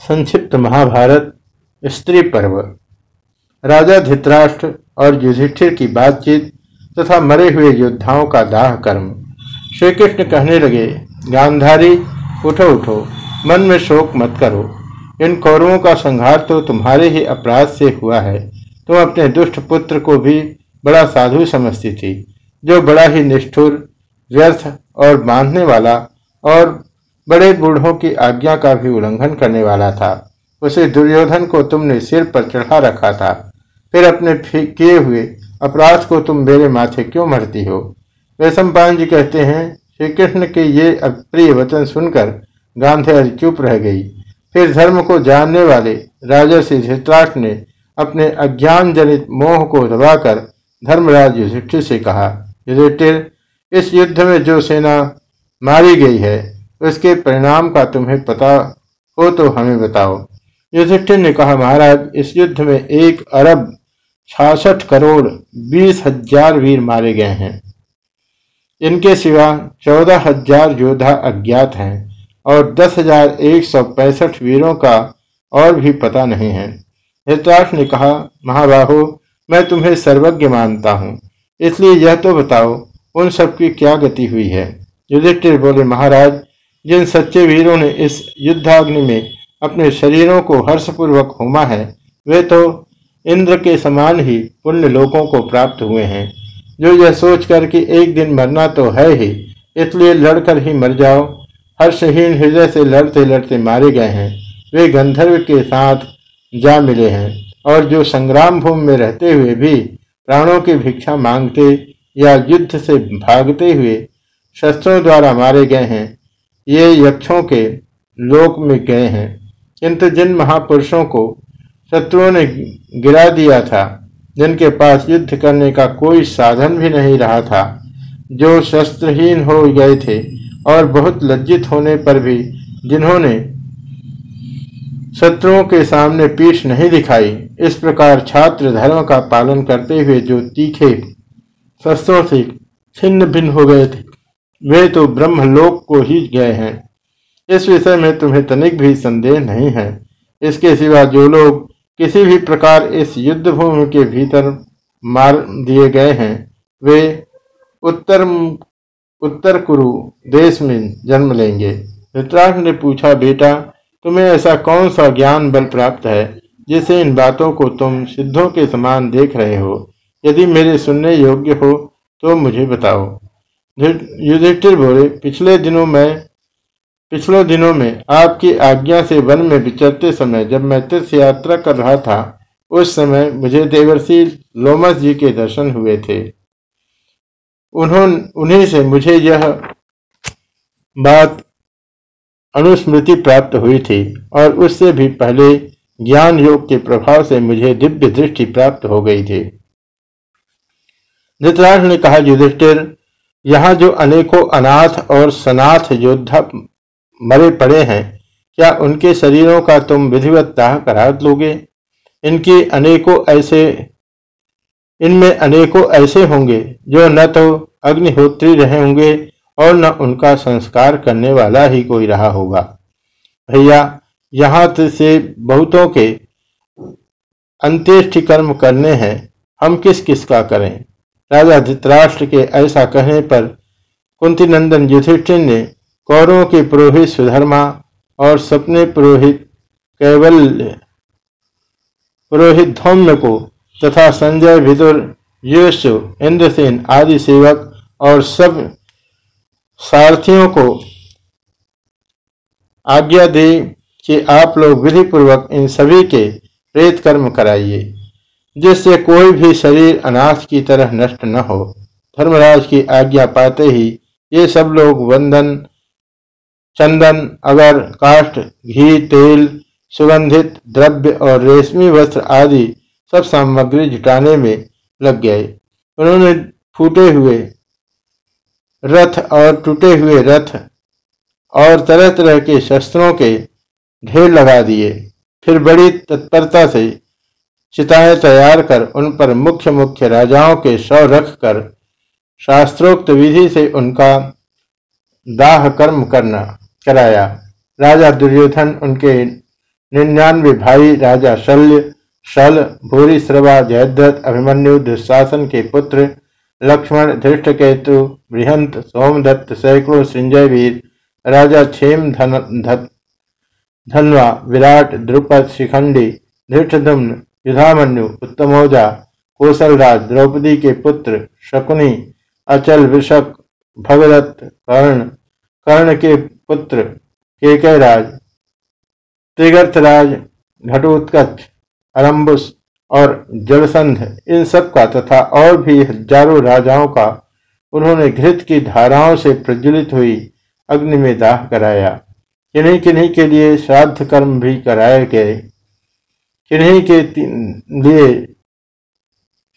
संक्षिप्त महाभारत, स्त्री पर्व। राजा धित्राष्ट्र और युधिष्ठिर की बातचीत तथा मरे हुए योद्धाओं का दाह कर्म। श्री कृष्ण कहने लगे, गांधारी, उठो उठो, मन में शोक मत करो। इन कौरवों का संहार तो तुम्हारे ही अपराध से हुआ है। तुम अपने दुष्ट पुत्र को भी बड़ा साधु समझती थी, जो बड़ा ही निष्ठुर, व्यर्थ और बांधने वाला और बड़े बूढ़ों की आज्ञा का भी उल्लंघन करने वाला था। उसे दुर्योधन को तुमने सिर पर चढ़ा रखा था। फिर अपने किए हुए अपराध को तुम मेरे माथे क्यों मरती हो? वैशंपायन जी कहते हैं श्री कृष्ण के ये अप्रिय वचन सुनकर गांधेय चुप रह गई। फिर धर्म को जानने वाले राजा श्री धृतराष्ट्र ने अपने अज्ञान जनित मोह को दबाकर धर्मराज युधिष्ठिर से कहा, युधिष्ठिर, इस युद्ध में जो सेना मारी गई है उसके परिणाम का तुम्हें पता हो तो हमें बताओ। युधिष्ठिर ने कहा, महाराज, इस युद्ध में एक अरब छियासठ करोड़ बीस हज़ार वीर मारे गए हैं। इनके सिवा चौदह हज़ार योद्धा अज्ञात हैं और दस हज़ार एक सौ पैंसठ वीरों का और भी पता नहीं है। धृतराष्ट्र ने कहा, महाबाहो, मैं तुम्हें सर्वज्ञ मानता हूँ। इसलिए यह तो बताओ, उन सबकी क्या गति हुई है? युधिष्ठिर बोले, महाराज जिन सच्चे वीरों ने इस युद्धाग्नि में अपने शरीरों को हर्षपूर्वक होमा है, वे तो इंद्र के समान ही पुण्य लोकों को प्राप्त हुए हैं। जो यह सोचकर कि एक दिन मरना तो है ही, इसलिए लड़कर ही मर जाओ। हर्षहीन हृदय से लड़ते लड़ते मारे गए हैं। वे गंधर्व के साथ जा मिले हैं और जो संग्राम भूमि में रहते हुए भी प्राणों की भिक्षा मांगते या युद्ध से भागते हुए शस्त्रों द्वारा मारे गए हैं ये यक्षों के लोक में गए हैं। किंतु जिन महापुरुषों को शत्रुओं ने गिरा दिया था, जिनके पास युद्ध करने का कोई साधन भी नहीं रहा था, जो शस्त्रहीन हो गए थे और बहुत लज्जित होने पर भी जिन्होंने शत्रुओं के सामने पीठ नहीं दिखाई, इस प्रकार छात्र धर्म का पालन करते हुए जो तीखे शस्त्रों से छिन्न भिन्न हो गए थे। वे तो ब्रह्मलोक को ही गए हैं। इस विषय में तुम्हें तनिक भी संदेह नहीं है। इसके सिवा जो लोग किसी भी प्रकार इस युद्ध भूमि के भीतर मार दिए गए हैं, वे उत्तर उत्तर कुरु देश में जन्म लेंगे। धृतराष्ट्र ने पूछा, बेटा, तुम्हें ऐसा कौन सा ज्ञान बल प्राप्त है, जिसे इन बातों को तुम सिद्धों के समान देख रहे हो? यदि मेरे सुनने योग्य हो तो मुझे बताओ। युधिष्ठिर बोले, पिछले दिनों में पिछले दिनों में आपकी आज्ञा से वन में विचरते समय जब मैं तीर्थ यात्रा कर रहा था, उस समय मुझे देवर्षि लोमस जी के दर्शन हुए थे। उन्होंने उन्हीं से मुझे यह बात अनुस्मृति प्राप्त हुई थी और उससे भी पहले ज्ञान योग के प्रभाव से मुझे दिव्य दृष्टि प्राप्त हो गई थी। धृतराष्ट्र ने कहा, युधिष्ठिर यहाँ जो अनेकों अनाथ और सनाथ योद्धा मरे पड़े हैं, क्या उनके शरीरों का तुम विधिवत दाह करा लोगे इनकी अनेकों ऐसे, इनमें अनेकों ऐसे होंगे जो न तो अग्निहोत्री रहे होंगे और न उनका संस्कार करने वाला ही कोई रहा होगा। भैया, यहाँ से बहुतों के अंत्येष्टि कर्म करने हैं, हम किस किस का करें? राजा धृतराष्ट्र के ऐसा कहने पर कुंती नंदन युधिष्ठिर ने कौरवों के पुरोहित सुधर्मा और सपने पुरोहित कैवल्य, पुरोहित धौम्य को तथा संजय विदुर, यश, इंद्रसेन आदि सेवक और सब सारथियों को आज्ञा दे कि आप लोग विधि पूर्वक इन सभी के प्रेत कर्म कराइए। जिससे कोई भी शरीर अनाथ की तरह नष्ट न हो। धर्मराज की आज्ञा पाते ही ये सब लोग वंदन, चंदन, अगर, काष्ठ, घी, तेल, सुगंधित द्रव्य और रेशमी वस्त्र आदि सब सामग्री जुटाने में लग गए। उन्होंने फूटे हुए रथ और टूटे हुए रथ और तरह तरह के शस्त्रों के ढेर लगा दिए। फिर बड़ी तत्परता से चिताएँ तैयार कर उन पर मुख्य मुख्य राजाओं के शव रख कर शास्त्रोक्त विधि से उनका दाह कर्म करना कराया। राजा दुर्योधन, उनके निन्यानवे भाई राजा शल्य, शल, भूरी, श्रवा, जयद्रथ, अभिमन्यु, दुशासन के पुत्र, लक्ष्मण धृष्ट केतु बृहंत, सोमदत्त, सैकड़ों संजय वीर, राजा क्षेम धन धनवा, विराट, द्रुपद, शिखंडी धृष्टुम्न युधामन्यु, उत्तमोजा, कौशलराज, द्रौपदी के पुत्र, शकुनी, अचल विषक भगदत्त, कर्ण कर्ण के पुत्र केकयराज त्रिगर्थराज घटोत्कच अरम्बुस और जलसंध इन सब का तथा और भी हज़ारों राजाओं का उन्होंने घृत की धाराओं से प्रज्वलित हुई अग्नि में दाह कराया। किन्हीं किन्हीं के लिए श्राद्ध कर्म भी कराए गए। किन्हीं के लिए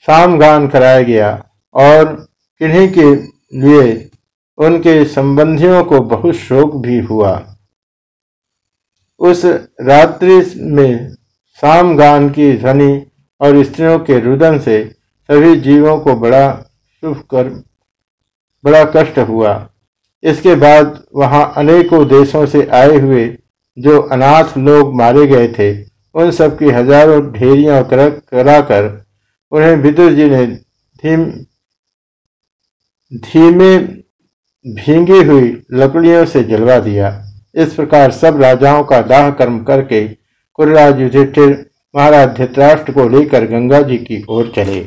सामगान कराया गया और किन्हीं के लिए उनके संबंधियों को बहुत शोक भी हुआ। उस रात्रि में सामगान की ध्वनि और स्त्रियों के रुदन से सभी जीवों को बड़ा शुभ कर, बड़ा कष्ट हुआ। इसके बाद वहाँ अनेकों देशों से आए हुए जो अनाथ लोग मारे गए थे। उन सब की हज़ारों ढेरियाँ कराकर उन्हें विदुर जी ने धीम, धीमे भींगी हुई लकड़ियों से जलवा दिया। इस प्रकार सब राजाओं का दाह कर्म करके कुलराज युधिष्ठिर महाराज धृतराष्ट्र को लेकर गंगा जी की ओर चले।